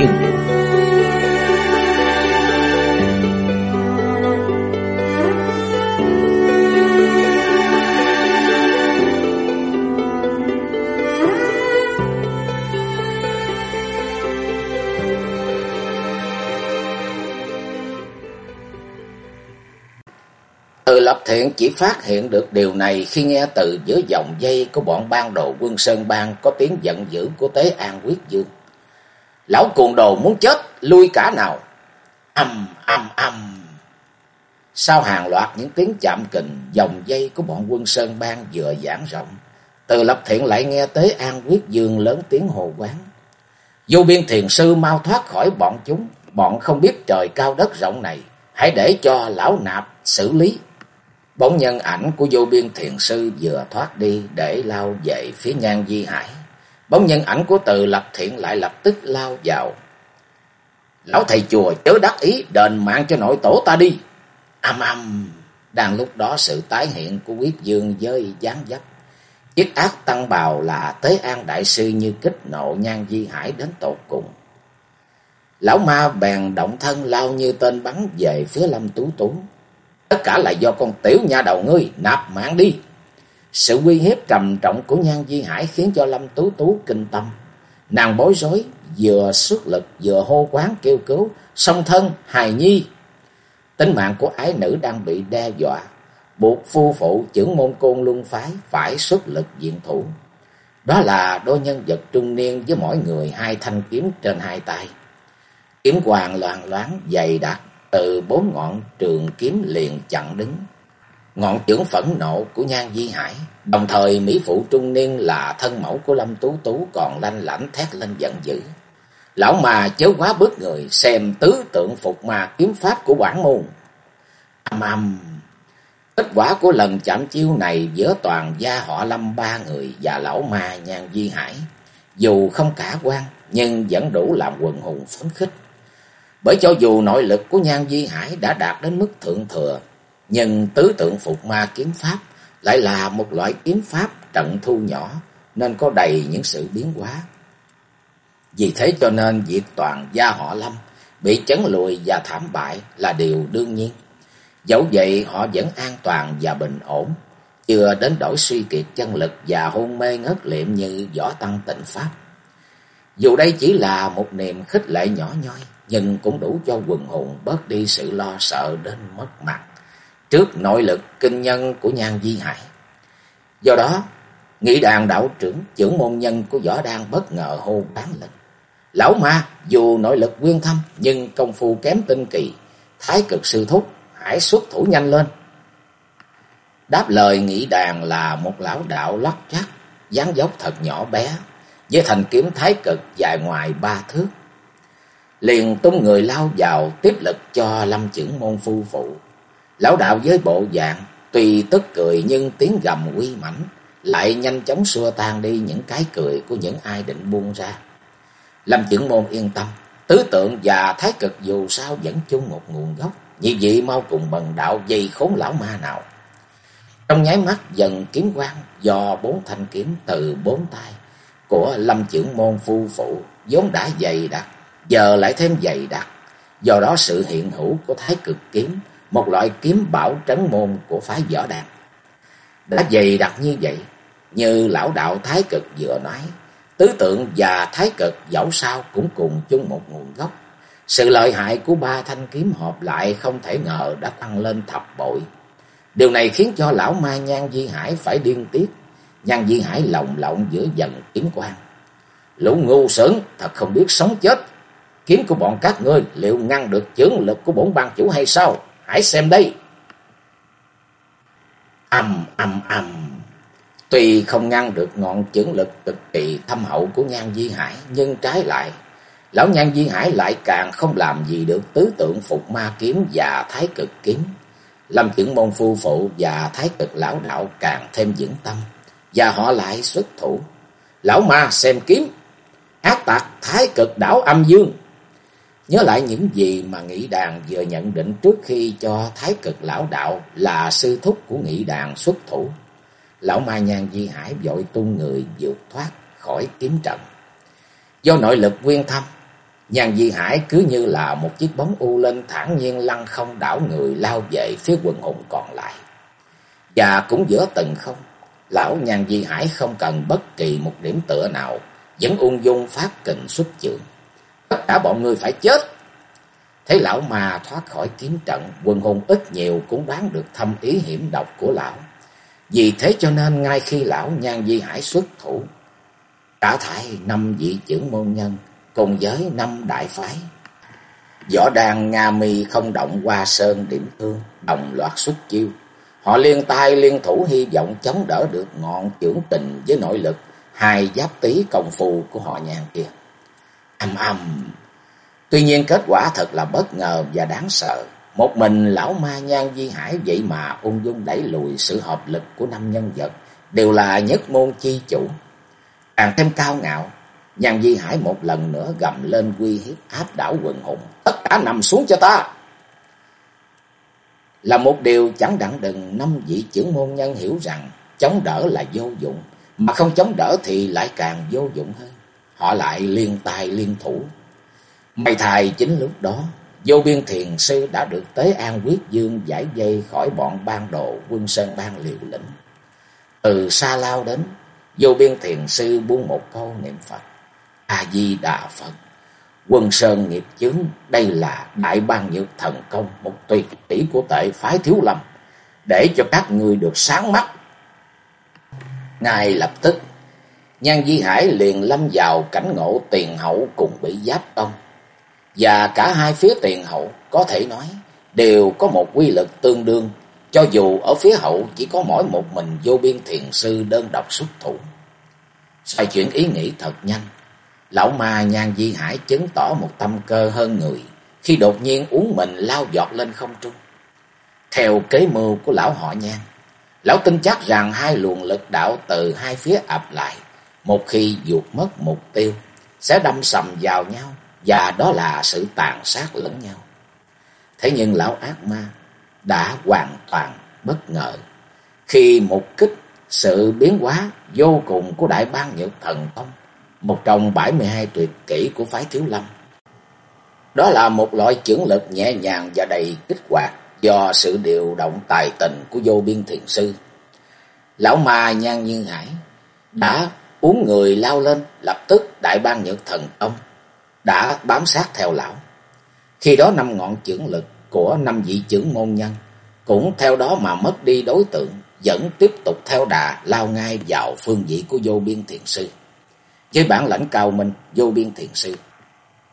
chừng Từ lập thiện chỉ phát hiện được điều này khi nghe từ giữa dòng dây của bọn ban đồ quân Sơn Bang có tiếng giận dữ của Tế An Quyết Dương. Lão cuồng đồ muốn chết, lui cả nào. Âm, âm, âm. Sau hàng loạt những tiếng chạm kình, dòng dây của bọn quân Sơn Bang vừa giãn rộng. Từ lập thiện lại nghe tới An Quyết Dương lớn tiếng hồ quán. Vô biên thiền sư mau thoát khỏi bọn chúng, bọn không biết trời cao đất rộng này. Hãy để cho lão nạp xử lý. Bóng nhân ảnh của vô biên thiền sư vừa thoát đi để lao về phía nhan di hải. Bóng nhân ảnh của từ lập thiện lại lập tức lao vào. Lão thầy chùa chớ đắc ý, đền mạng cho nội tổ ta đi. Âm âm. Đang lúc đó sự tái hiện của quyết dương với gián dấp. Chiếc ác tăng bào là Tế An Đại Sư như kích nộ nhan di hải đến tột cùng. Lão ma bèn động thân lao như tên bắn về phía Lâm Tú Tú. Tất cả là do con tiểu nha đầu ngươi nạp mạng đi. Sự uy hiếp trầm trọng của Nhan Di Hải khiến cho Lâm Tú Tú kinh tâm. Nàng bối rối, vừa xuất lực vừa hô quán kêu cứu, song thân, hài nhi. Tính mạng của ái nữ đang bị đe dọa, buộc phu phụ trưởng môn côn luân phái phải xuất lực diện thủ. Đó là đôi nhân vật trung niên với mỗi người hai thanh kiếm trên hai tay. Kiếm hoàng loạn loáng dày đặc, từ bốn ngọn trường kiếm liền chặn đứng. Ngọn trưởng phẫn nộ của Nhan Di Hải, đồng thời Mỹ Phụ Trung Niên là thân mẫu của Lâm Tú Tú còn lanh lãnh thét lên giận dữ. Lão mà chớ quá bước người, xem tứ tượng phục ma kiếm pháp của Quảng Môn. Âm âm, kết quả của lần chạm chiêu này giữa toàn gia họ Lâm ba người và lão ma Nhan Di Hải, dù không cả quan nhưng vẫn đủ làm quần hùng phấn khích. Bởi cho dù nội lực của Nhan Di Hải đã đạt đến mức thượng thừa, nhưng tứ tượng phục ma kiếm pháp lại là một loại kiếm pháp trận thu nhỏ, nên có đầy những sự biến hóa. Vì thế cho nên việc toàn gia họ Lâm bị chấn lùi và thảm bại là điều đương nhiên. Dẫu vậy họ vẫn an toàn và bình ổn, chưa đến đổi suy kiệt chân lực và hôn mê ngất liệm như võ tăng tịnh pháp. Dù đây chỉ là một niềm khích lệ nhỏ nhoi, nhưng cũng đủ cho quần hùng bớt đi sự lo sợ đến mất mặt trước nội lực kinh nhân của Nhan Di Hải. Do đó, nghị đàn đạo trưởng, trưởng môn nhân của võ đan bất ngờ hô bán lên. Lão ma, dù nội lực quyên thâm, nhưng công phu kém tinh kỳ, thái cực sư thúc, hãy xuất thủ nhanh lên. Đáp lời nghị đàn là một lão đạo lắc chắc, dáng dốc thật nhỏ bé, với thành kiếm thái cực dài ngoài ba thước. Liền tung người lao vào tiếp lực cho lâm trưởng môn phu phụ. Lão đạo với bộ dạng, tùy tức cười nhưng tiếng gầm uy mãnh lại nhanh chóng xua tan đi những cái cười của những ai định buông ra. Lâm chưởng môn yên tâm, tứ tượng và thái cực dù sao vẫn chung một nguồn gốc, như vậy mau cùng bần đạo dây khốn lão ma nào. Trong nháy mắt dần kiếm quang do bốn thanh kiếm từ bốn tay của lâm chưởng môn phu phụ vốn đã dày đặc, giờ lại thêm dày đặc. Do đó sự hiện hữu của thái cực kiếm, một loại kiếm bảo trấn môn của phái võ đàn. Đã dày đặc như vậy, như lão đạo thái cực vừa nói, tứ tượng và thái cực dẫu sao cũng cùng chung một nguồn gốc. Sự lợi hại của ba thanh kiếm hợp lại không thể ngờ đã tăng lên thập bội. Điều này khiến cho lão ma Nhan Di Hải phải điên tiết. Nhan Di Hải lồng lộng giữa dần kiếm quan. Lũ ngu sớn thật không biết sống chết. Kiếm của bọn các ngươi liệu ngăn được chưởng lực của bổn ban chủ hay sao? Hãy xem đây. Âm âm âm. Tuy không ngăn được ngọn chưởng lực cực kỳ thâm hậu của Nhan Di Hải, nhưng trái lại Lão Nhan Di Hải lại càng không làm gì được tứ tượng phục ma kiếm và thái cực kiếm. Lâm trưởng Môn Phu Phụ và thái cực lão đạo càng thêm vững tâm. Và họ lại xuất thủ. Lão ma xem kiếm. Ác tạc thái cực đảo âm dương. Nhớ lại những gì mà Nghị Đàn vừa nhận định trước khi cho thái cực lão đạo là sư thúc của Nghị Đàn xuất thủ. Lão ma nhan di hải vội tung người vượt thoát khỏi kiếm trận. Do nội lực quyên thâm, nhan di hải cứ như là một chiếc bóng u lên thản nhiên lăn không đảo người lao về phía quần hùng còn lại. Và cũng giữa từng không, lão nhan di hải không cần bất kỳ một điểm tựa nào, vẫn ung dung phát kình xuất trường. Tất cả bọn người phải chết. Thấy lão mà thoát khỏi kiếm trận, quần hùng ít nhiều cũng đoán được thâm ý hiểm độc của lão. Vì thế cho nên ngay khi lão Nhan Di Hải xuất thủ, trả thải năm vị trưởng môn nhân cùng với năm đại phái. Võ đàn Nga mi không động qua sơn điểm thương, đồng loạt xuất chiêu. Họ liên tay liên thủ hy vọng chống đỡ được ngọn trưởng tình với nội lực hai giáp tí công phu của họ nhàn kia. Âm âm. Tuy nhiên kết quả thật là bất ngờ và đáng sợ. Một mình lão ma nhan di hải vậy mà ung dung đẩy lùi sự hợp lực của năm nhân vật, đều là nhất môn chi chủ. Càng thêm cao ngạo, nhan di hải một lần nữa gầm lên quy hiếp áp đảo quần hùng. Tất cả nằm xuống cho ta! Là một điều chẳng đặng đừng năm vị trưởng môn nhân hiểu rằng chống đỡ là vô dụng, mà không chống đỡ thì lại càng vô dụng hơn. Họ lại liên tài liên thủ. May thài chính lúc đó, Vô biên thiền sư đã được Tế An Quyết Dương giải dây khỏi bọn ban đồ quân sơn ban liều lĩnh. Từ xa lao đến, vô biên thiền sư buông một câu niệm Phật. A-di-đà Phật, quân sơn nghiệp chướng, đây là đại ban nhược thần công, một tuyệt kỹ của tệ phái thiếu lầm để cho các người được sáng mắt. ngài lập tức, Nhan Di Hải liền lâm vào cảnh ngộ tiền hậu cùng bị giáp tông. Và cả hai phía tiền hậu có thể nói đều có một quy lực tương đương, cho dù ở phía hậu chỉ có mỗi một mình vô biên thiền sư đơn độc xuất thủ. Xoay chuyển ý nghĩ thật nhanh, lão ma nhan di hải chứng tỏ một tâm cơ hơn người, khi đột nhiên uống mình lao giọt lên không trung. Theo kế mưu của lão họ nhan, lão tin chắc rằng hai luồng lực đạo từ hai phía ập lại, một khi vụt mất mục tiêu, sẽ đâm sầm vào nhau, và đó là sự tàn sát lẫn nhau. Thế nhưng lão ác ma đã hoàn toàn bất ngờ khi một kích sự biến hóa vô cùng của đại bang nhược thần tông, một trong 72 tuyệt kỹ của phái thiếu lâm. Đó là một loại trưởng lực nhẹ nhàng và đầy kích hoạt do sự điều động tài tình của vô biên thiền sư. Lão ma nhan như hải đã uống người lao lên lập tức đại bang nhược thần ông đã bám sát theo lão. Khi đó năm ngọn trưởng lực của năm vị trưởng môn nhân cũng theo đó mà mất đi đối tượng, vẫn tiếp tục theo đà lao ngay vào phương vị của vô biên thiền sư. Với bản lãnh cao minh, vô biên thiền sư,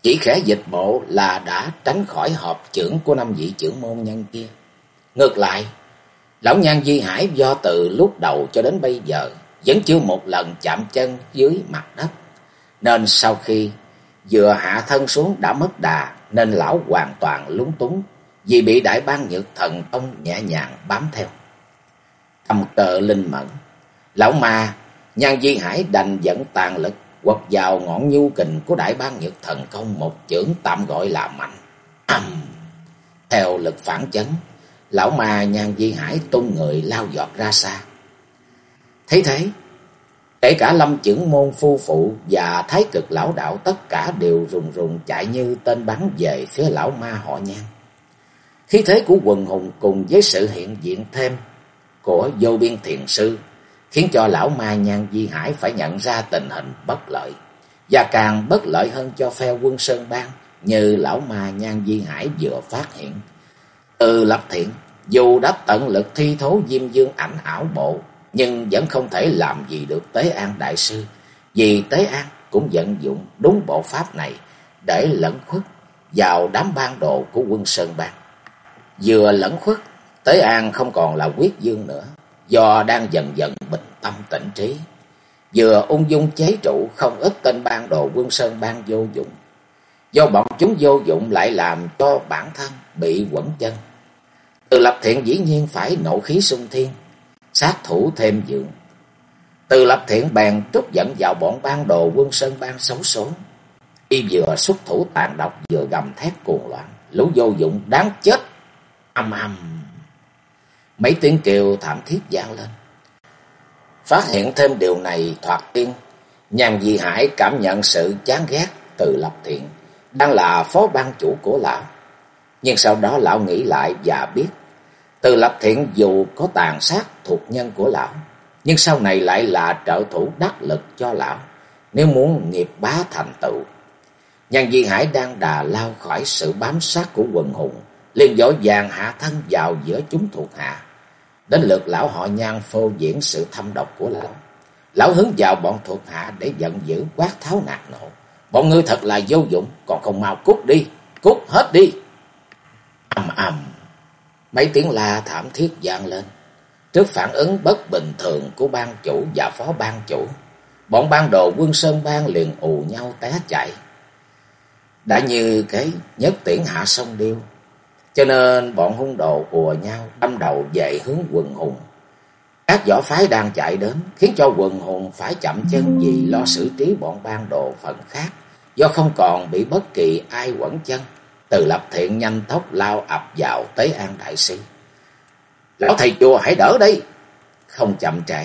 chỉ khẽ dịch bộ là đã tránh khỏi hợp trưởng của năm vị trưởng môn nhân kia. Ngược lại, lão nhan di hải do từ lúc đầu cho đến bây giờ vẫn chưa một lần chạm chân dưới mặt đất. Nên sau khi vừa hạ thân xuống đã mất đà nên lão hoàn toàn lúng túng vì bị đại ban nhược thần ông nhẹ nhàng bám theo. Tâm cờ linh mẫn, lão ma nhan di hải đành dẫn tàn lực quật vào ngọn nhu kình của đại ban nhược thần công một chưởng tạm gọi là mạnh. Âm! Theo lực phản chấn, lão ma nhan di hải tung người lao giọt ra xa. Thấy thế, Kể cả lâm trưởng môn phu phụ và thái cực lão đạo tất cả đều rùng rùng chạy như tên bắn về phía lão ma họ nhan. Khí thế của quần hùng cùng với sự hiện diện thêm của vô biên thiền sư khiến cho lão ma nhan di hải phải nhận ra tình hình bất lợi. Và càng bất lợi hơn cho phe quân Sơn Bang như lão ma nhan di hải vừa phát hiện. Từ lập thiện, dù đã tận lực thi thố diêm dương ảnh ảo bộ nhưng vẫn không thể làm gì được Tế An Đại Sư, vì Tế An cũng vận dụng đúng bộ pháp này để lẫn khuất vào đám ban đồ của quân Sơn Bang. Vừa lẫn khuất, Tế An không còn là quyết dương nữa, do đang dần dần bình tâm tỉnh trí. Vừa ung dung chế trụ không ít tên ban đồ quân Sơn Bang vô dụng. Do bọn chúng vô dụng lại làm cho bản thân bị quẩn chân. Từ lập thiện dĩ nhiên phải nộ khí sung thiên, sát thủ thêm dưỡng. Từ lập thiện bèn trút dẫn vào bọn ban đồ quân sơn ban xấu số. Y vừa xuất thủ tàn độc vừa gầm thét cuồng loạn, lũ vô dụng đáng chết. Âm âm. Mấy tiếng kêu thảm thiết vang lên. Phát hiện thêm điều này thoạt tiên, nhàn di hải cảm nhận sự chán ghét từ lập thiện, đang là phó ban chủ của lão. Nhưng sau đó lão nghĩ lại và biết, từ lập thiện dù có tàn sát thuộc nhân của lão, nhưng sau này lại là trợ thủ đắc lực cho lão, nếu muốn nghiệp bá thành tựu. Nhan Di Hải đang đà lao khỏi sự bám sát của quần hùng, liền dỗ dàng hạ thân vào giữa chúng thuộc hạ. Đến lượt lão họ nhan phô diễn sự thâm độc của lão. Lão hướng vào bọn thuộc hạ để giận dữ quát tháo nạt nộ. Bọn ngươi thật là vô dụng, còn không mau cút đi, cút hết đi. Ầm ầm, mấy tiếng la thảm thiết vang lên. Trước phản ứng bất bình thường của ban chủ và phó ban chủ, bọn ban đồ quân sơn ban liền ù nhau té chạy. Đã như cái nhất tiễn hạ sông điêu, cho nên bọn hung đồ ùa nhau đâm đầu về hướng quần hùng. Các võ phái đang chạy đến khiến cho quần hùng phải chậm chân vì lo xử trí bọn ban đồ phần khác. Do không còn bị bất kỳ ai quẩn chân. Từ lập thiện nhanh tốc lao ập vào Tế An Đại Sư. Lão thầy chùa hãy đỡ đi Không chậm trễ.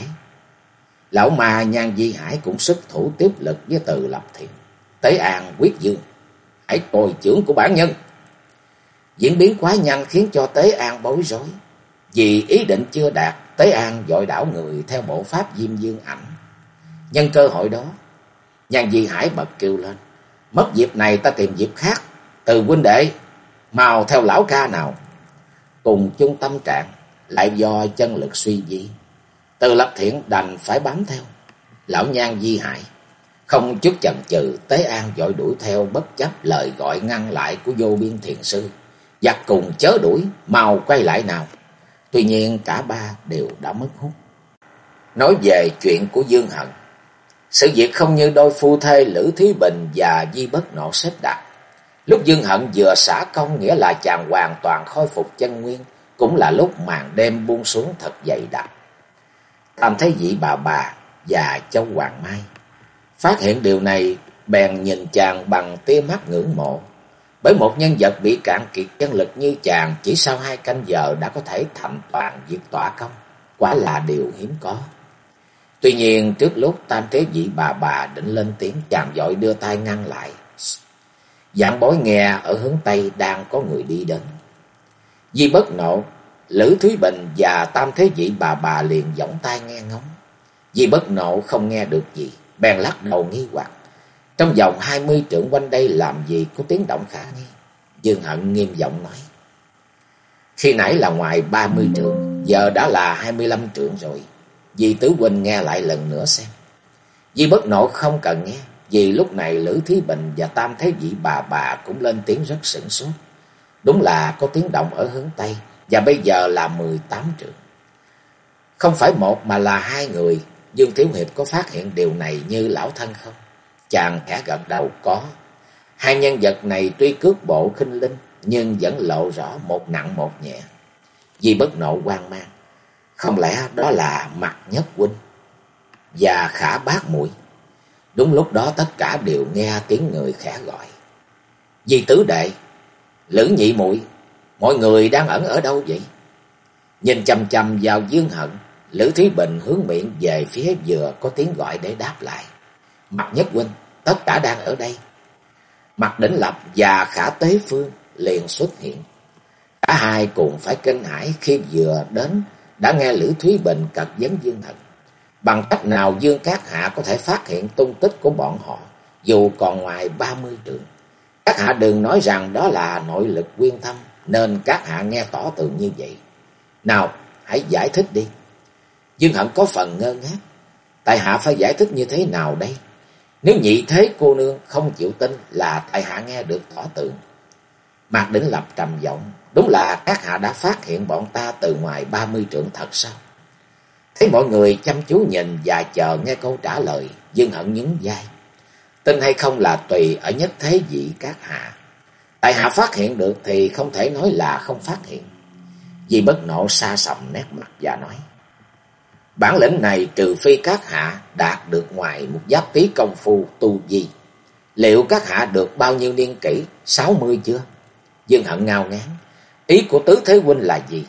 Lão ma Nhan Di Hải cũng sức thủ tiếp lực với từ lập thiện. Tế An quyết dương. Hãy coi trưởng của bản nhân. Diễn biến quá nhanh khiến cho Tế An bối rối. Vì ý định chưa đạt, Tế An dội đảo người theo bộ pháp Diêm Dương ảnh. Nhân cơ hội đó, Nhan Di Hải bật kêu lên. Mất dịp này ta tìm dịp khác. Từ huynh đệ, mau theo lão ca nào. Cùng chung tâm trạng, lại do chân lực suy di. Từ lập thiện đành phải bám theo. Lão Nhan Di hại không chút chần chừ, Tế An dội đuổi theo bất chấp lời gọi ngăn lại của vô biên thiền sư. Giặc cùng chớ đuổi, mau quay lại nào. Tuy nhiên cả ba đều đã mất hút. Nói về chuyện của Dương Hận. Sự việc không như đôi phu thê Lữ thí Bình và Di Bất Nộ xếp đặt. Lúc Dương Hận vừa xả công nghĩa là chàng hoàn toàn khôi phục chân nguyên, cũng là lúc màn đêm buông xuống thật dày đặc. Tam thấy vị bà bà và châu Hoàng Mai. Phát hiện điều này, bèn nhìn chàng bằng tia mắt ngưỡng mộ. Bởi một nhân vật bị cạn kiệt chân lực như chàng chỉ sau hai canh giờ đã có thể thành toàn việc tỏa công. Quả là điều hiếm có. Tuy nhiên trước lúc tam thế vị bà bà định lên tiếng chàng dội đưa tay ngăn lại. Dạng bối nghe ở hướng Tây đang có người đi đến. Di bất nộ, Lữ Thúy Bình và tam thế vị bà bà liền giỏng tay nghe ngóng. Di bất nộ không nghe được gì, bèn lắc đầu nghi hoặc. Trong vòng hai mươi trượng quanh đây làm gì có tiếng động khả nghi. Dương Hận nghiêm giọng nói. Khi nãy là ngoài ba mươi trượng, giờ đã là hai mươi lăm trượng rồi. Di Tứ Huynh nghe lại lần nữa xem. Di bất nộ không cần nghe, vì lúc này Lữ Thí Bình và Tam Thế Vị bà bà cũng lên tiếng rất sửng sốt. Đúng là có tiếng động ở hướng Tây, và bây giờ là mười tám trượng. Không phải một mà là hai người, Dương Thiếu Hiệp có phát hiện điều này như lão thân không? Chàng khẽ gật đầu có. Hai nhân vật này tuy cước bộ khinh linh, nhưng vẫn lộ rõ một nặng một nhẹ. Di bất nộ quan mang. Không lẽ đó là mặt nhất huynh và khả bác muội Đúng lúc đó tất cả đều nghe tiếng người khẽ gọi. Di tứ đệ, lữ nhị muội mọi người đang ẩn ở đâu vậy? Nhìn chầm chầm vào dương hận, Lữ Thúy Bình hướng miệng về phía vừa có tiếng gọi để đáp lại. Mặt nhất huynh, tất cả đang ở đây. Mặt đỉnh lập và khả tế phương liền xuất hiện. Cả hai cùng phải kinh hãi khi vừa đến đã nghe Lữ Thúy Bình cật vấn Dương Hận. Bằng cách nào Dương Cát Hạ có thể phát hiện tung tích của bọn họ, dù còn ngoài ba mươi trượng. Các hạ đừng nói rằng đó là nội lực quyên thâm, nên các hạ nghe tỏ tường như vậy. Nào, hãy giải thích đi. Dương Hận có phần ngơ ngác. Tại hạ phải giải thích như thế nào đây? Nếu nhị thế cô nương không chịu tin là tại hạ nghe được tỏ tường. Mạc Đỉnh Lập trầm giọng, đúng là các hạ đã phát hiện bọn ta từ ngoài ba mươi trượng thật sao? Thấy mọi người chăm chú nhìn và chờ nghe câu trả lời, Dương Hận nhún vai. tin hay không là tùy ở nhất thế vị các hạ. Tại hạ phát hiện được thì không thể nói là không phát hiện. vì bất nộ xa sầm nét mặt và nói. Bản lĩnh này trừ phi các hạ đạt được ngoài một giáp tí công phu tu di. Liệu các hạ được bao nhiêu niên kỷ? Sáu mươi chưa? Dương hận ngao ngán. Ý của tứ thế huynh là gì?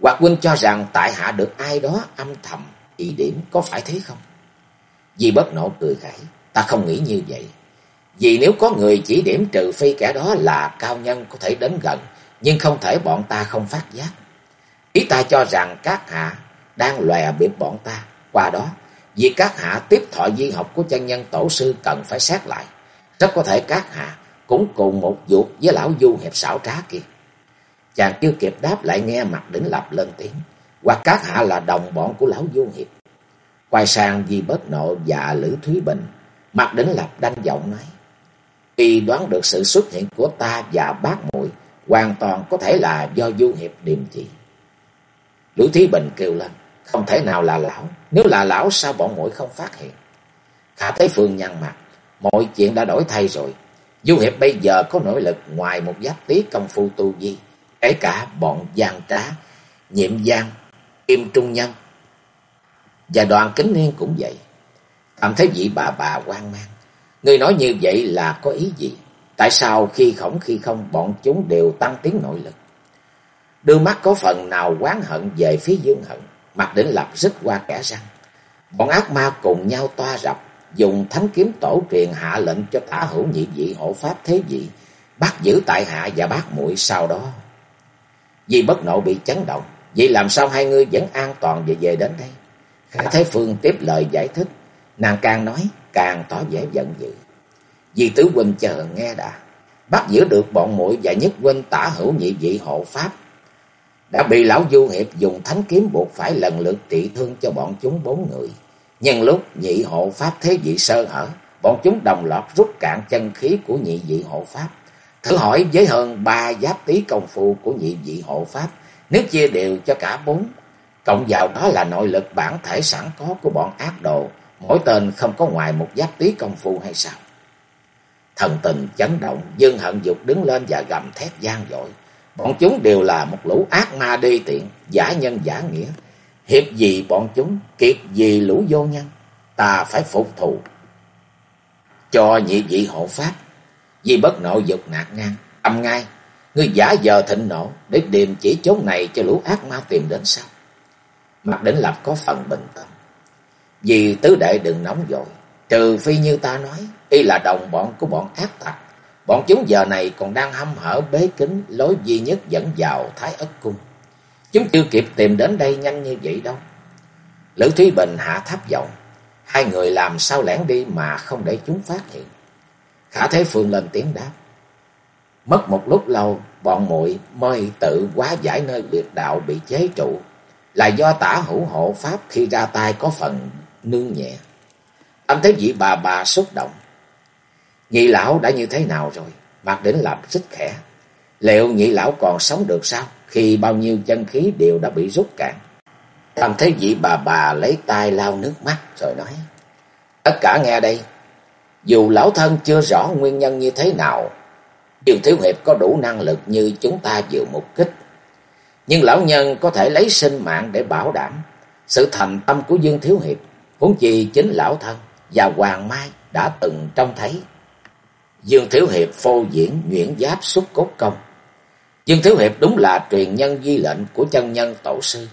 Hoặc huynh cho rằng tại hạ được ai đó âm thầm ý điểm có phải thế không? Di bất nộ cười khẩy. Ta không nghĩ như vậy. Vì nếu có người chỉ điểm trừ phi kẻ đó là cao nhân có thể đến gần, nhưng không thể bọn ta không phát giác. Ý ta cho rằng các hạ đang lòe bịp bọn ta. Qua đó, việc các hạ tiếp thọ di học của chân nhân tổ sư cần phải xét lại. Rất có thể các hạ cũng cùng một ruột với lão du hiệp xảo trá kia. Chàng chưa kịp đáp lại nghe mặt đỉnh lập lên tiếng. Hoặc các hạ là đồng bọn của lão du hiệp. Quay sang vì bất nộ và Lữ Thúy Bình. Mặt đỉnh lập đanh giọng nói. Y đoán được sự xuất hiện của ta và bác muội, hoàn toàn có thể là do du hiệp điềm chỉ. Lữ Thúy Bình kêu lên. Không thể nào là lão. Nếu là lão, sao bọn muội không phát hiện? Khả Thế Phương nhăn mặt. Mọi chuyện đã đổi thay rồi. Du Hiệp bây giờ có nỗ lực ngoài một giáp tí công phu tu di. Kể cả bọn gian trá, nhiệm gian, im trung nhân. Và đoàn kính niên cũng vậy. Cảm thấy vị bà bà quan mang. Người nói như vậy là có ý gì? Tại sao khi khổng khi không bọn chúng đều tăng tiếng nội lực? Đưa mắt có phần nào quán hận về phía dương hận. Mặt đỉnh lập rít qua kẻ răng. Bọn ác ma cùng nhau toa rập dùng thánh kiếm tổ truyền hạ lệnh cho tả hữu nhị vị hộ pháp thế vị, bắt giữ tại hạ và bác muội sau đó. Vì bất nộ bị chấn động, vậy làm sao hai người vẫn an toàn về về đến đây? Khả Thế Phương tiếp lời giải thích, nàng càng nói càng tỏ vẻ giận dữ. Vì tứ huynh chờ nghe đã, bắt giữ được bọn muội và nhất huynh tả hữu nhị vị hộ pháp. Đã bị lão du hiệp dùng thánh kiếm buộc phải lần lượt trị thương cho bọn chúng bốn người. Nhân lúc nhị hộ pháp thế vị sơ hở, bọn chúng đồng loạt rút cạn chân khí của nhị vị hộ pháp. Thử hỏi với hơn ba giáp tí công phu của nhị vị hộ pháp, nếu chia đều cho cả bốn, cộng vào đó là nội lực bản thể sẵn có của bọn ác đồ, mỗi tên không có ngoài một giáp tí công phu hay sao? Thần tình chấn động, dương hận dục đứng lên và gầm thét gian dội. Bọn chúng đều là một lũ ác ma đê tiện, giả nhân giả nghĩa, Hiệp gì bọn chúng, kiệt gì lũ vô nhân, ta phải phục thù. Cho nhị vị hộ pháp, vì bất nộ dục nạt ngang, âm ngay, ngươi giả giờ thịnh nộ để điềm chỉ chốn này cho lũ ác ma tìm đến sau. Mặt đỉnh lập có phần bình tâm. Vì tứ đệ đừng nóng vội, trừ phi như ta nói, y là đồng bọn của bọn ác tặc. Bọn chúng giờ này còn đang hâm hở bế kính lối duy nhất dẫn vào Thái Ất Cung. Chúng chưa kịp tìm đến đây nhanh như vậy đâu. Lữ Thúy Bình hạ thấp giọng. Hai người làm sao lẻn đi mà không để chúng phát hiện. Khả Thế Phương lên tiếng đáp. Mất một lúc lâu, bọn muội mới tự quá giải nơi biệt đạo bị chế trụ. Là do tả hữu hộ pháp khi ra tay có phần nương nhẹ. Anh thấy vị bà bà xúc động. Nhị lão đã như thế nào rồi? Mạc Đỉnh làm rất khẽ. Liệu nhị lão còn sống được sao? khi bao nhiêu chân khí đều đã bị rút cạn. Tam thấy vị bà bà lấy tay lau nước mắt rồi nói. Tất cả nghe đây. Dù lão thân chưa rõ nguyên nhân như thế nào, Dương Thiếu Hiệp có đủ năng lực như chúng ta vừa mục kích. Nhưng lão nhân có thể lấy sinh mạng để bảo đảm sự thành tâm của Dương Thiếu Hiệp. Huống chi chính lão thân và Hoàng Mai đã từng trông thấy. Dương Thiếu Hiệp phô diễn nhuyễn giáp xuất cốt công Dương Thiếu Hiệp đúng là truyền nhân di lệnh của chân nhân tổ sư.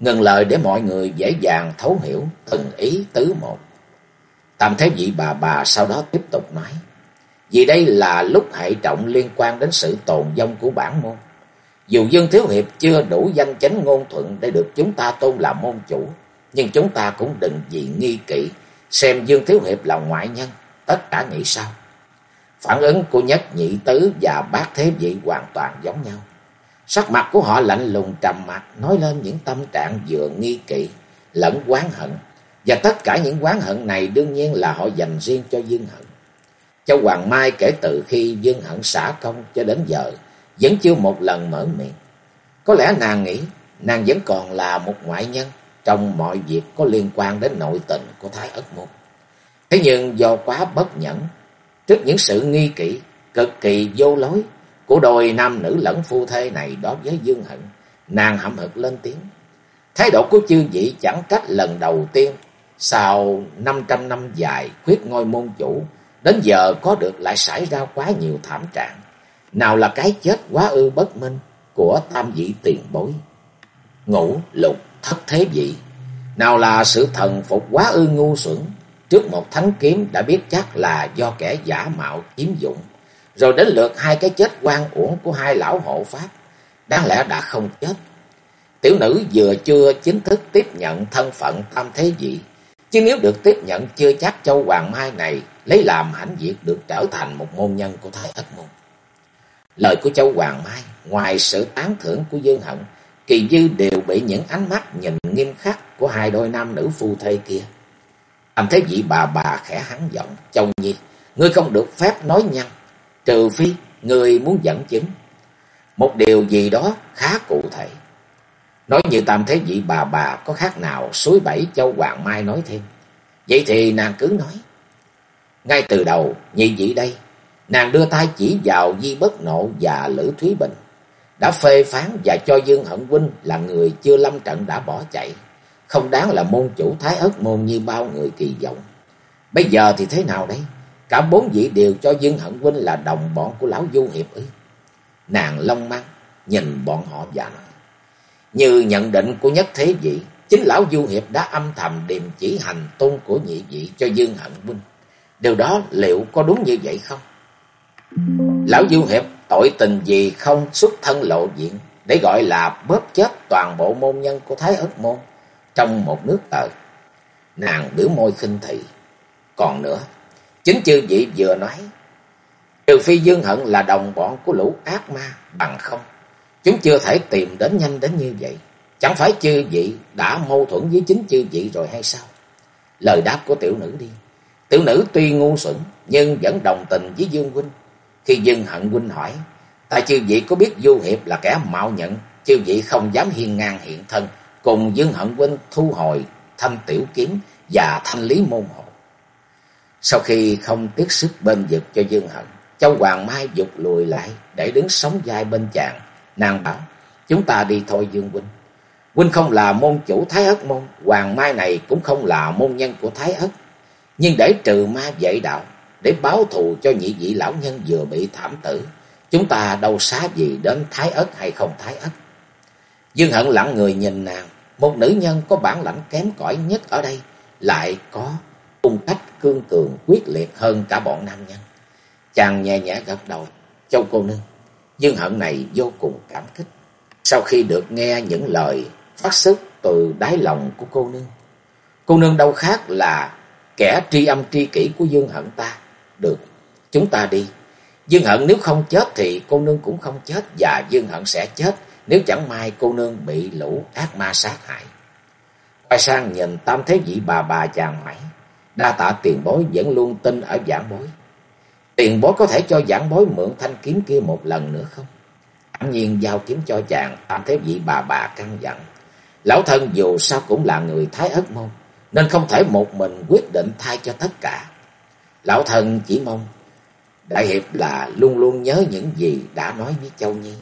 Ngừng lời để mọi người dễ dàng thấu hiểu từng ý tứ một. Tam thế vị bà bà sau đó tiếp tục nói. Vì đây là lúc hệ trọng liên quan đến sự tồn vong của bản môn. Dù Dương Thiếu Hiệp chưa đủ danh chánh ngôn thuận để được chúng ta tôn làm môn chủ, nhưng chúng ta cũng đừng vì nghi kỵ, xem Dương Thiếu Hiệp là ngoại nhân, tất cả nghĩ sao. Phản ứng của nhất nhị tứ và bác thế vị hoàn toàn giống nhau. Sắc mặt của họ lạnh lùng trầm mặt, nói lên những tâm trạng vừa nghi kỵ, lẫn quán hận. Và tất cả những quán hận này đương nhiên là họ dành riêng cho Dương Hận. Châu Hoàng Mai kể từ khi Dương Hận xả công cho đến giờ, vẫn chưa một lần mở miệng. Có lẽ nàng nghĩ nàng vẫn còn là một ngoại nhân trong mọi việc có liên quan đến nội tình của Thái Ất Môn. Thế nhưng do quá bất nhẫn, trước những sự nghi kỵ, cực kỳ vô lối của đôi nam nữ lẫn phu thê này đối với Dương Hận, nàng hậm hực lên tiếng. Thái độ của chư vị chẳng trách lần đầu tiên, sau 500 năm dài khuyết ngôi môn chủ, đến giờ có được lại xảy ra quá nhiều thảm trạng. Nào là cái chết quá ư bất minh của tam vị tiền bối, ngũ lục thất thế vị. Nào là sự thần phục quá ư ngu xuẩn, trước một thánh kiếm đã biết chắc là do kẻ giả mạo chiếm dụng. Rồi đến lượt hai cái chết quan uổng của hai lão hộ pháp, đáng lẽ đã không chết. Tiểu nữ vừa chưa chính thức tiếp nhận thân phận tam thế vị, chứ nếu được tiếp nhận chưa chắc châu Hoàng Mai này lấy làm hãnh diệt được trở thành một môn nhân của Thái Ất Môn. Lời của châu Hoàng Mai, ngoài sự tán thưởng của Dương Hận, Kỳ Dư đều bị những ánh mắt nhìn nghiêm khắc của hai đôi nam nữ phu thê kia. Làm thế vị bà bà khẽ hắn giọng, Châu Nhi, ngươi không được phép nói nhăn, trừ phi ngươi muốn dẫn chứng. Một điều gì đó khá cụ thể. Nói như tam thế vị bà bà có khác nào suối bảy châu Hoàng Mai nói thêm. Vậy thì nàng cứ nói. Ngay từ đầu, nhị vị đây, nàng đưa tay chỉ vào Di Bất Nộ và Lữ Thúy Bình. Đã phê phán và cho Dương Hận Huynh là người chưa lâm trận đã bỏ chạy. Không đáng là môn chủ Thái ớt Môn như bao người kỳ vọng. Bây giờ thì thế nào đây Cả bốn vị đều cho Dương Hận Huynh là đồng bọn của Lão Du Hiệp ấy Nàng long măng nhìn bọn họ và nói. Như nhận định của nhất thế vị, chính Lão Du Hiệp đã âm thầm điềm chỉ hành tôn của nhị vị cho Dương Hận Huynh. Điều đó liệu có đúng như vậy không? Lão Du Hiệp tội tình gì không xuất thân lộ diện để gọi là bóp chết toàn bộ môn nhân của Thái Ất Môn trong một nước tờ. Nàng biểu môi khinh thị. Còn nữa, chính chư vị vừa nói, trừ phi Dương Hận là đồng bọn của lũ ác ma bằng không. Chúng chưa thể tìm đến nhanh đến như vậy. Chẳng phải chư vị đã mâu thuẫn với chính chư vị rồi hay sao? Lời đáp của tiểu nữ đi. Tiểu nữ tuy ngu xuẩn nhưng vẫn đồng tình với Dương Huynh. Khi Dương Hận Huynh hỏi, tại chư vị có biết Du Hiệp là kẻ mạo nhận, chư vị không dám hiên ngang hiện thân, cùng Dương Hận Huynh thu hồi thanh tiểu kiếm và thanh lý môn hộ. Sau khi không tiếc sức bên vực cho Dương Hận, Châu Hoàng Mai dục lùi lại để đứng sóng vai bên chàng. Nàng bảo, chúng ta đi thôi Dương Huynh. Huynh không là môn chủ Thái Ất môn, Hoàng Mai này cũng không là môn nhân của Thái Ất. Nhưng để trừ ma vệ đạo, để báo thù cho nhị vị lão nhân vừa bị thảm tử, chúng ta đâu xá gì đến Thái Ất hay không Thái Ất. Dương Hận lặng người nhìn nàng, một nữ nhân có bản lãnh kém cỏi nhất ở đây, lại có cung cách cương cường quyết liệt hơn cả bọn nam nhân. Chàng nhẹ nhẹ gật đầu, châu cô nương, Dương Hận này vô cùng cảm kích. Sau khi được nghe những lời phát xuất từ đáy lòng của cô nương, cô nương đâu khác là kẻ tri âm tri kỷ của Dương Hận ta. Được, chúng ta đi. Dương Hận nếu không chết thì cô nương cũng không chết và Dương Hận sẽ chết nếu chẳng may cô nương bị lũ ác ma sát hại. Quay sang nhìn tam thế vị bà bà chàng mãi. Đa tạ tiền bối vẫn luôn tin ở giảng bối. Tiền bối có thể cho giảng bối mượn thanh kiếm kia một lần nữa không? Thẳng nhiên giao kiếm cho chàng, tam thế vị bà bà căng dặn. Lão thân dù sao cũng là người thái ất môn, nên không thể một mình quyết định thay cho tất cả. Lão thân chỉ mong Đại Hiệp là luôn luôn nhớ những gì đã nói với Châu Nhi.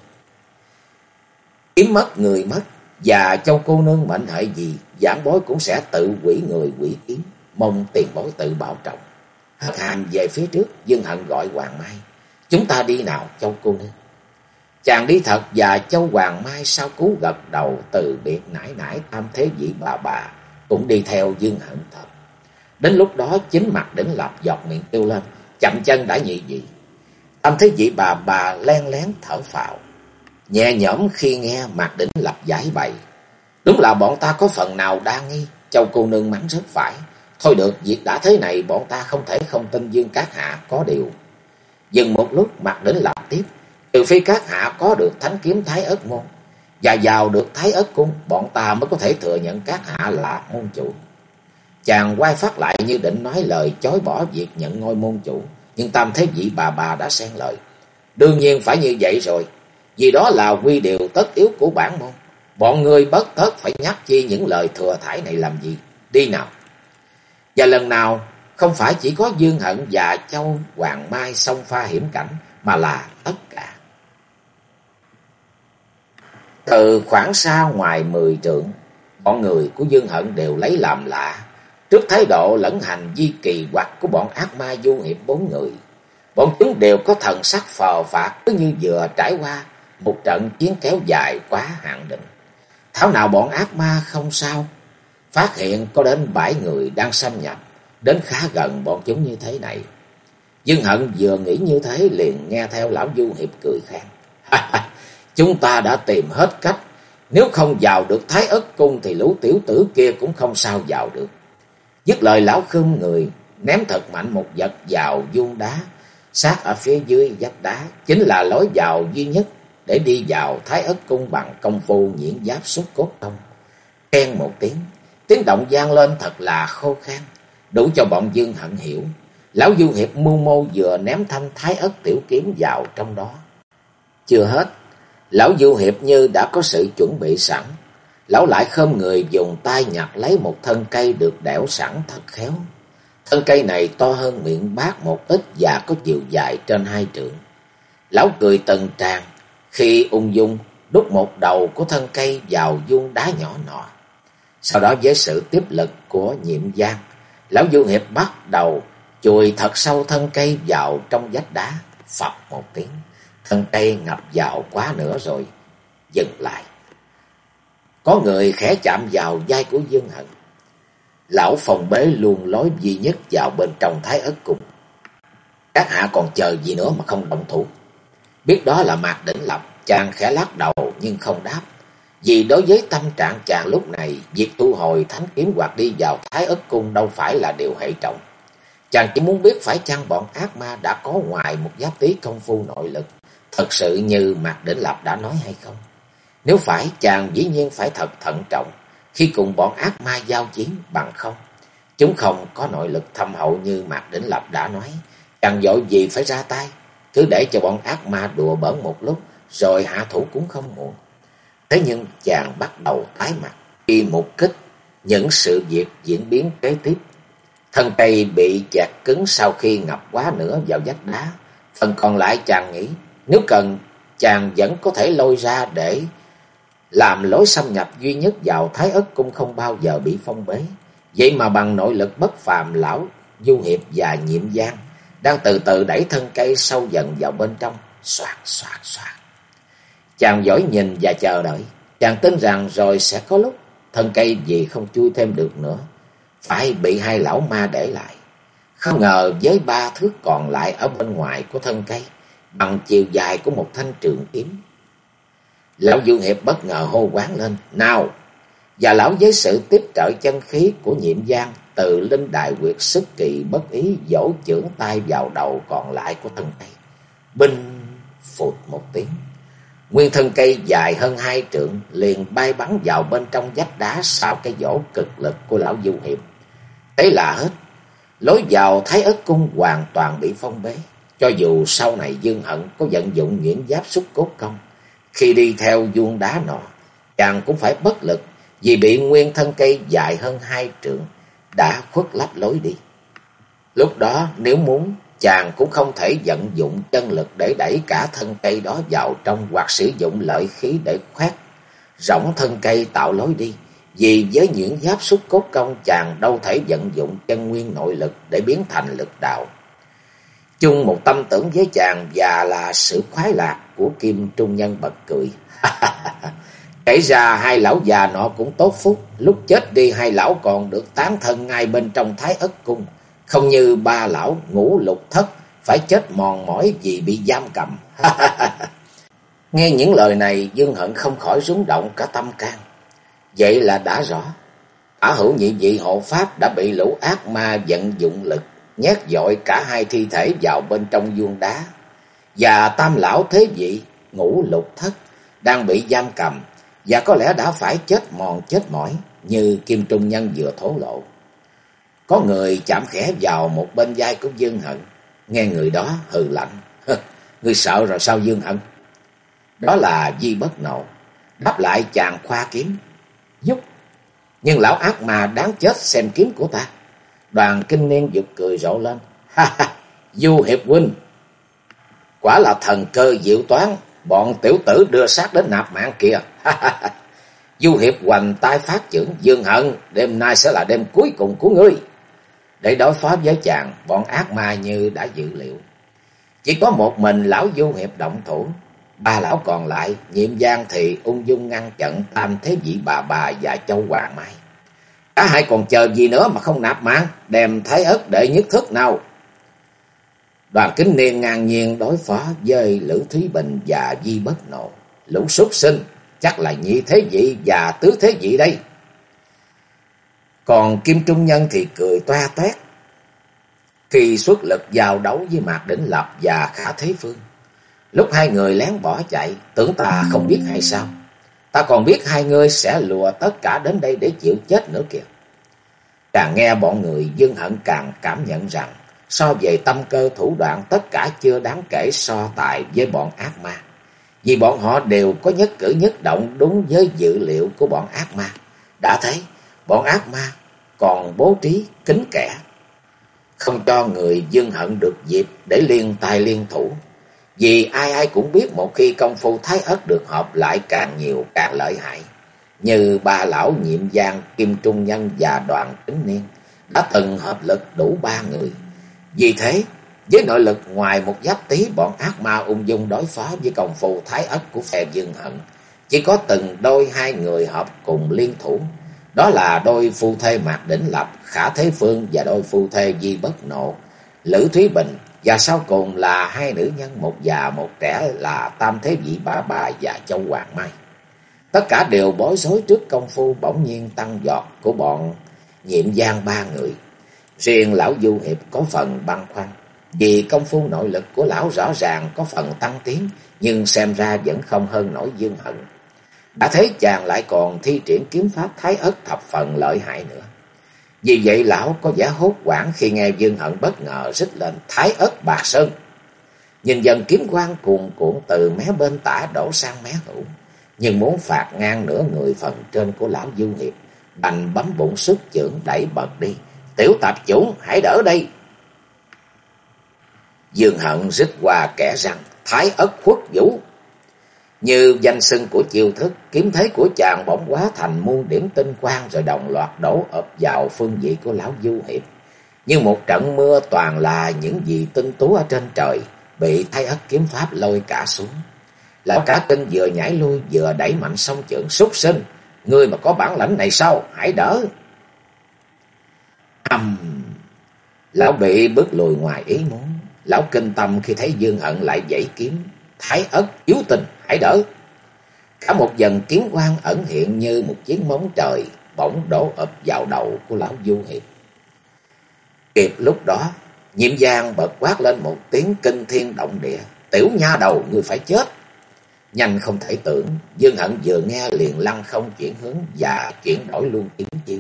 Kiếm mất người mất, và Châu cô nương mệnh hệ gì, giảng bối cũng sẽ tự quỷ người quỷ kiếm, mong tiền bối tự bảo trọng. Hất hàm về phía trước, Dương Hận gọi Hoàng Mai. Chúng ta đi nào, Châu cô nương. Chàng đi thật và Châu Hoàng Mai sau cú gật đầu từ biệt nải nải tam thế vị bà bà, cũng đi theo Dương Hận thật. Đến lúc đó chính mặt đỉnh lập giọt miệng kêu lên, chậm chân đã nhị dị. Tam thế vị bà bà len lén thở phào, nhẹ nhõm khi nghe mặt đỉnh lập giải bày. Đúng là bọn ta có phần nào đa nghi, châu cô nương mắng rất phải. Thôi được, việc đã thế này bọn ta không thể không tin Dương Cát Hạ có điều. Dừng một lúc mặt đến lập tiếp, trừ phi Cát Hạ có được thánh kiếm Thái Ất Môn, và vào được Thái Ất Cung, bọn ta mới có thể thừa nhận Cát Hạ là môn chủ. Chàng quay phát lại như định nói lời chối bỏ việc nhận ngôi môn chủ, nhưng tam thế vị bà bà đã xen lời. Đương nhiên phải như vậy rồi, vì đó là quy điều tất yếu của bản môn. Bọn người bất tất phải nhắc chi những lời thừa thải này làm gì. Đi nào. Và lần nào không phải chỉ có Dương Hận và Châu Hoàng Mai song pha hiểm cảnh, mà là tất cả. Từ khoảng xa ngoài mười trượng, bọn người của Dương Hận đều lấy làm lạ. Trước thái độ lẫn hành di kỳ quặc của bọn ác ma du hiệp bốn người, bọn chúng đều có thần sắc phờ phạt cứ như vừa trải qua một trận chiến kéo dài quá hạn định. Thảo nào bọn ác ma không sao, phát hiện có đến bảy người đang xâm nhập, đến khá gần bọn chúng như thế này. Dương Hận vừa nghĩ như thế liền nghe theo lão Du Hiệp cười khan. Chúng ta đã tìm hết cách, nếu không vào được Thái ất cung thì lũ tiểu tử kia cũng không sao vào được. Dứt lời lão khương người, ném thật mạnh một vật vào vuông đá, sát ở phía dưới vách đá, chính là lối vào duy nhất để đi vào Thái ất cung bằng công phu nhuyễn giáp xuất cốt tông. Khen một tiếng, tiếng động gian lên thật là khô khan, đủ cho bọn Dương hận hiểu. Lão Du Hiệp mưu mô vừa ném thanh Thái ất tiểu kiếm vào trong đó. Chưa hết, Lão Du Hiệp như đã có sự chuẩn bị sẵn. Lão lại khom người dùng tay nhặt lấy một thân cây được đẽo sẵn thật khéo. Thân cây này to hơn miệng bát một ít và có chiều dài trên hai trượng. Lão cười tần tràn khi ung dung đút một đầu của thân cây vào vuông đá nhỏ nọ. Sau đó với sự tiếp lực của nhiệm giang, lão Du Hiệp bắt đầu chùi thật sâu thân cây vào trong vách đá, phập một tiếng. Thân cây ngập vào quá nữa rồi, dừng lại. Có người khẽ chạm vào vai của Dương Hận. Lão phòng bế luôn lối duy nhất vào bên trong thái ất cùng Các hạ còn chờ gì nữa mà không động thủ. Biết đó là Mạc Đỉnh Lập, chàng khẽ lắc đầu nhưng không đáp. Vì đối với tâm trạng chàng lúc này, việc thu hồi thánh kiếm hoặc đi vào thái ức cung đâu phải là điều hệ trọng. Chàng chỉ muốn biết phải chăng bọn ác ma đã có ngoài một giáp tí công phu nội lực, thật sự như Mạc Đỉnh Lập đã nói hay không? Nếu phải, chàng dĩ nhiên phải thật thận trọng khi cùng bọn ác ma giao chiến bằng không. Chúng không có nội lực thâm hậu như Mạc Đỉnh Lập đã nói. Chàng dội gì phải ra tay, cứ để cho bọn ác ma đùa bỡn một lúc, rồi hạ thủ cũng không muộn. Thế nhưng chàng bắt đầu tái mặt khi một kích những sự việc diễn biến kế tiếp. Thân cây bị chặt cứng sau khi ngập quá nữa vào vách đá. Phần còn lại chàng nghĩ nếu cần chàng vẫn có thể lôi ra để làm lối xâm nhập duy nhất vào Thái Ất cũng không bao giờ bị phong bế. Vậy mà bằng nội lực bất phàm lão, du hiệp và nhiệm giang đang từ từ đẩy thân cây sâu dần vào bên trong, Xoạt, xoạt, xoạt. Chàng giỏi nhìn và chờ đợi, chàng tin rằng rồi sẽ có lúc thân cây gì không chui thêm được nữa, phải bị hai lão ma để lại. Không ngờ với ba thước còn lại ở bên ngoài của thân cây, bằng chiều dài của một thanh trường kiếm. Lão Dương Hiệp bất ngờ hô quán lên, nào! Và lão với sự tiếp trợ chân khí của nhiệm giang từ linh đại quyệt sức kỳ bất ý dỗ trưởng tay vào đầu còn lại của thân cây. Binh phụt một tiếng. Nguyên thân cây dài hơn hai trượng liền bay bắn vào bên trong vách đá sau cái vỗ cực lực của lão Du Hiệp. Thế là hết. Lối vào Thái ớt cung hoàn toàn bị phong bế. Cho dù sau này Dương Hận có vận dụng nguyễn giáp xúc cốt công. Khi đi theo vuông đá nọ, chàng cũng phải bất lực vì bị nguyên thân cây dài hơn hai trượng đã khuất lấp lối đi. Lúc đó nếu muốn chàng cũng không thể vận dụng chân lực để đẩy cả thân cây đó vào trong hoặc sử dụng lợi khí để khoét rỗng thân cây tạo lối đi. Vì với những giáp xúc cốt công chàng đâu thể vận dụng chân nguyên nội lực để biến thành lực đạo. Chung một tâm tưởng với chàng và là sự khoái lạc của Kim Trung Nhân bật cười. Kể ra hai lão già nọ cũng tốt phúc, lúc chết đi hai lão còn được tán thân ngay bên trong thái ất cung. Không như ba lão ngủ lục thất, phải chết mòn mỏi vì bị giam cầm. Nghe những lời này, Dương Hận không khỏi rúng động cả tâm can. Vậy là đã rõ, ả hữu nhị vị hộ pháp đã bị lũ ác ma vận dụng lực, nhét dội cả hai thi thể vào bên trong vuông đá. Và tam lão thế vị, ngủ lục thất, đang bị giam cầm, và có lẽ đã phải chết mòn chết mỏi, như Kim Trung Nhân vừa thổ lộ. Có người chạm khẽ vào một bên vai của Dương Hận. Nghe người đó hừ lạnh. Người sợ rồi sao Dương Hận? Đó là Di Bất Nộ. Đáp lại chàng khoa kiếm. Giúp. Nhưng lão ác mà đáng chết xem kiếm của ta. Đoàn kinh niên giật cười rộ lên. Ha ha, Du Hiệp Huynh. Quả là thần cơ diệu toán, bọn tiểu tử đưa sát đến nạp mạng kìa. Ha ha ha. Du Hiệp hoành tay phát trưởng dương hận, đêm nay sẽ là đêm cuối cùng của ngươi. Để đối phó với chàng, bọn ác ma như đã dự liệu. Chỉ có một mình lão Du Hiệp động thủ, ba lão còn lại, nhiệm giang thì ung dung ngăn chặn tam thế vị bà bà và châu Hoàng Mai. Cả hai còn chờ gì nữa mà không nạp mạng, đem thái ớt để nhất thức nào. Đoàn kính niên ngang nhiên đối phó với Lữ Thúy Bình và Di Bất Nộ. Lũ súc sinh, chắc là nhị thế vị và tứ thế vị đây. Còn Kim Trung Nhân thì cười toa toét. Khi xuất lực vào đấu với Mạc Đỉnh Lập và Khả Thế Phương. Lúc hai người lén bỏ chạy, tưởng ta không biết hay sao. Ta còn biết hai người sẽ lùa tất cả đến đây để chịu chết nữa kìa. Càng nghe bọn người dân hận càng cảm nhận rằng so về tâm cơ thủ đoạn tất cả chưa đáng kể so tài với bọn ác ma. Vì bọn họ đều có nhất cử nhất động đúng với dự liệu của bọn ác ma. Đã thấy, bọn ác ma còn bố trí kính kẻ. Không cho người dân hận được dịp để liên tài liên thủ. Vì ai ai cũng biết một khi công phu thái ất được hợp lại càng nhiều càng lợi hại. Như ba lão nhiệm giang, kim trung nhân và đoàn tính niên đã từng hợp lực đủ ba người. Vì thế, với nội lực ngoài một giáp tí bọn ác ma ung dung đối phó với công phu thái ất của phe dương hận. Chỉ có từng đôi hai người hợp cùng liên thủ. Đó là đôi phu thê Mạc Đỉnh Lập, Khả Thế Phương và đôi phu thê Di Bất Nộ, Lữ Thúy Bình và sau cùng là hai nữ nhân một già một trẻ là Tam Thế Vị Bà Bà và Châu Hoàng Mai. Tất cả đều bối rối trước công phu bỗng nhiên tăng giọt của bọn nhiệm giang ba người. Riêng lão Du Hiệp có phần băng khoăn, vì công phu nội lực của lão rõ ràng có phần tăng tiến, nhưng xem ra vẫn không hơn nổi dương hận. Đã thấy chàng lại còn thi triển kiếm pháp thái ất thập phần lợi hại nữa. Vì vậy lão có vẻ hốt quảng khi nghe Dương Hận bất ngờ rít lên, thái ất bạc sơn. Nhìn dần kiếm quang cuồn cuộn từ mé bên tả đổ sang mé hữu. Nhưng muốn phạt ngang nửa người phần trên của lão Du Hiệp. Đành bấm bụng sức trưởng đẩy bật đi. Tiểu tạp chủ, hãy đỡ đây. Dương Hận rít qua kẻ răng, thái ất khuất vũ. Như danh xưng của chiêu thức, kiếm thế của chàng bỗng quá thành muôn điểm tinh quang rồi đồng loạt đổ ập vào phương vị của lão du hiệp. Như một trận mưa toàn là những gì tinh tú ở trên trời, bị thay ất kiếm pháp lôi cả xuống. Lão cả kinh vừa nhảy lui vừa đẩy mạnh song trưởng súc sinh. Người mà có bản lãnh này sao? Hãy đỡ. Âm! Lão bị bước lùi ngoài ý muốn. Lão kinh tâm khi thấy Dương Hận lại dãy kiếm. Thái ất yếu tình hãy đỡ. Cả một dần kiếm quang ẩn hiện như một chiếc móng trời, bỗng đổ ập vào đầu của lão Du Hiệp. Kịp lúc đó, nhiệm giang bật quát lên một tiếng kinh thiên động địa. Tiểu nha đầu, người phải chết. Nhanh không thể tưởng, Dương Hận vừa nghe liền lăng không chuyển hướng và chuyển đổi luôn tiếng chiêu.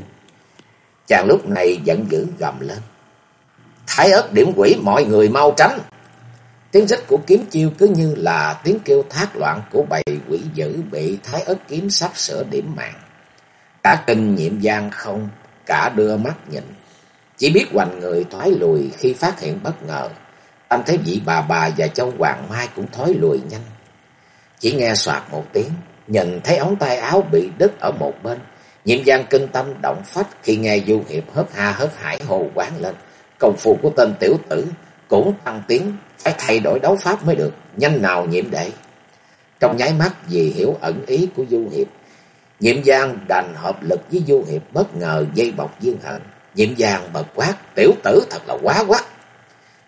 Chàng lúc này giận dữ gầm lên. Thái ớt điểm quỷ mọi người mau tránh. Tiếng rít của kiếm chiêu cứ như là tiếng kêu thác loạn của bầy quỷ dữ bị thái ớt kiếm sắp sửa điểm mạng. Cả kinh nhiệm gian không, cả đưa mắt nhìn. Chỉ biết hoành người thoái lùi khi phát hiện bất ngờ. anh thấy vị bà bà và châu Hoàng Mai cũng thoái lùi nhanh. Chỉ nghe soạt một tiếng, nhìn thấy ống tay áo bị đứt ở một bên. Nhiệm gian kinh tâm động phách khi nghe Du Hiệp hớt ha hớt hải hồ quán lên. Công phu của tên tiểu tử cũng tăng tiếng phải thay đổi đấu pháp mới được, nhanh nào nhiệm đệ. Trong nháy mắt vì hiểu ẩn ý của Du Hiệp, nhiệm giang đành hợp lực với Du Hiệp bất ngờ dây bọc dương hận. Nhiệm giang bật quát, tiểu tử thật là quá quá.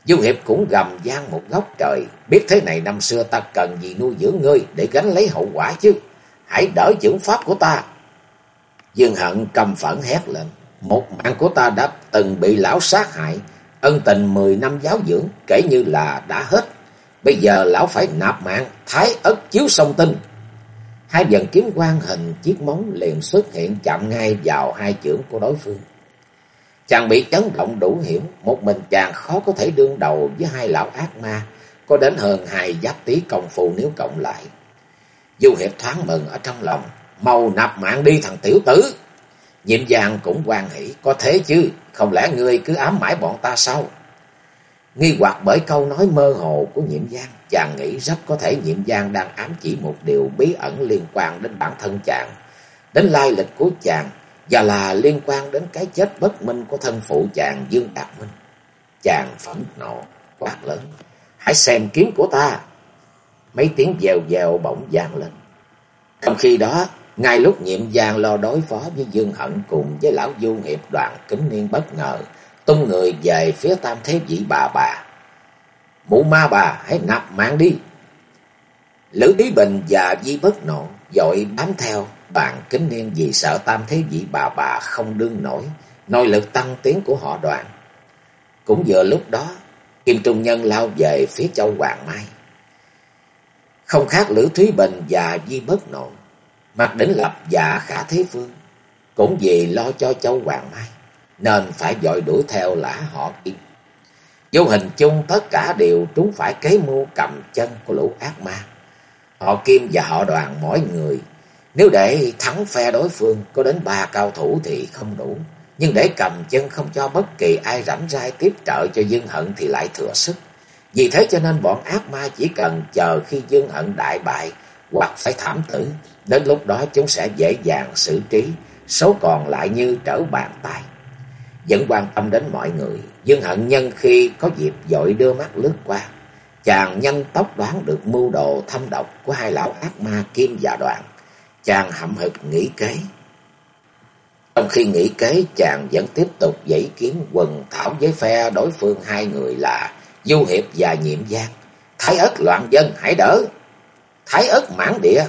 Du Hiệp cũng gầm gian một góc trời, biết thế này năm xưa ta cần gì nuôi dưỡng ngươi để gánh lấy hậu quả chứ. Hãy đỡ dưỡng pháp của ta. Dương Hận cầm phẫn hét lên, một mạng của ta đã từng bị lão sát hại, Ân tình mười năm giáo dưỡng kể như là đã hết. Bây giờ lão phải nạp mạng, thái ất chiếu sông tinh. Hai dần kiếm quan hình chiếc móng liền xuất hiện chạm ngay vào hai chưởng của đối phương. Chàng bị chấn động đủ hiểm, một mình chàng khó có thể đương đầu với hai lão ác ma, có đến hơn hai giáp tí công phu nếu cộng lại. Du Hiệp thoáng mừng ở trong lòng, mau nạp mạng đi thằng tiểu tử. Diệm giang cũng quan hỷ, có thế chứ, không lẽ ngươi cứ ám mãi bọn ta sao? Nghi hoặc bởi câu nói mơ hồ của nhiệm giang, chàng nghĩ rất có thể nhiệm giang đang ám chỉ một điều bí ẩn liên quan đến bản thân chàng, đến lai lịch của chàng, và là liên quan đến cái chết bất minh của thân phụ chàng Dương Đạt Minh. Chàng phẫn nộ, quát lớn, hãy xem kiếm của ta. Mấy tiếng dèo dèo bỗng vang lên. Trong khi đó, ngay lúc nhiệm giang lo đối phó với Dương Hận cùng với lão du hiệp đoàn kính niên bất ngờ, tung người về phía tam thế vị bà bà. Mụ ma bà hãy nạp mạng đi. Lữ Lý Bình và Di Bất Nộ dội bám theo bạn kính niên vì sợ tam thế vị bà bà không đương nổi, nội lực tăng tiến của họ đoàn. Cũng vừa lúc đó, Kim Trung Nhân lao về phía châu Hoàng Mai. Không khác Lữ Thúy Bình và Di Bất Nộn, Mặt Đỉnh Lập và Khả Thế Phương, cũng vì lo cho châu Hoàng Mai, nên phải dội đuổi theo lã họ Kim. Vô hình chung tất cả đều trúng phải kế mưu cầm chân của lũ ác ma. Họ Kim và họ đoàn mỗi người, nếu để thắng phe đối phương có đến ba cao thủ thì không đủ. Nhưng để cầm chân không cho bất kỳ ai rảnh rai tiếp trợ cho Dương Hận thì lại thừa sức. Vì thế cho nên bọn ác ma chỉ cần chờ khi Dương Hận đại bại hoặc phải thảm tử. Đến lúc đó chúng sẽ dễ dàng xử trí, số còn lại như trở bàn tay. Vẫn quan tâm đến mọi người, Dương Hận nhân khi có dịp dội đưa mắt lướt qua. Chàng nhanh tóc đoán được mưu đồ thâm độc của hai lão ác ma Kim và đoạn Chàng hậm hực nghĩ kế. Trong khi nghĩ kế, chàng vẫn tiếp tục dãy kiếm quần thảo với phe đối phương hai người là Du Hiệp và Nhiệm Giang. Thái ất loạn dân, hãy đỡ. Thái ất mãn địa.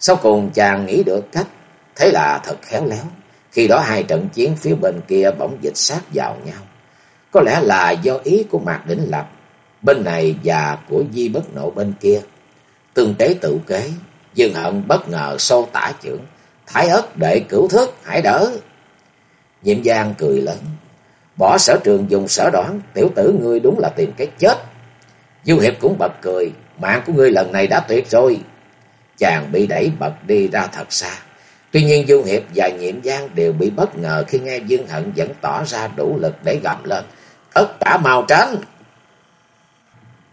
Sau cùng chàng nghĩ được cách, thế là thật khéo léo. Khi đó hai trận chiến phía bên kia bỗng dịch sát vào nhau. Có lẽ là do ý của Mạc Đỉnh Lập, bên này và của Di Bất Nộ bên kia. Tương tế tự kế, Dương Hận bất ngờ xô tả trưởng. Thái ớt đệ cửu thức, hãy đỡ. Nhiệm Giang cười lớn. Bỏ sở trường dùng sở đoán, tiểu tử ngươi đúng là tìm cái chết. Du Hiệp cũng bật cười, mạng của ngươi lần này đã tuyệt rồi. Chàng bị đẩy bật đi ra thật xa. Tuy nhiên Du Hiệp và Nhiệm Giang đều bị bất ngờ khi nghe Dương Hận vẫn tỏ ra đủ lực để gầm lên. Tất cả mau tránh!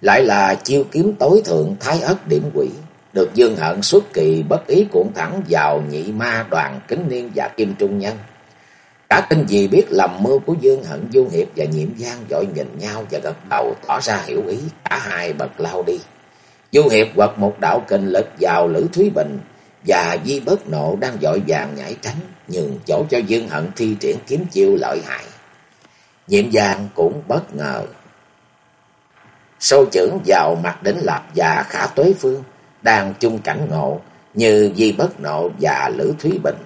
Lại là chiêu kiếm tối thượng thái ất điểm quỷ. Được Dương Hận xuất kỳ, bất ý cuộn thẳng vào nhị ma đoàn kính niên và kim trung nhân. Cả kinh gì biết lầm mưu của Dương Hận Du Hiệp và Nhiệm Giang dội nhìn nhau và gật đầu tỏ ra hiểu ý. Cả hai bật lao đi. Du Hiệp quật một đạo kinh lực vào Lữ Thúy Bình và Di Bất Nộ đang dội vàng nhảy tránh, nhường chỗ cho Dương Hận thi triển kiếm chiêu lợi hại. Nhiệm Giang cũng bất ngờ. Sâu chưởng vào mặt đỉnh lạp và khả tuế phương, đang chung cảnh ngộ như Di Bất Nộ và Lữ Thúy Bình.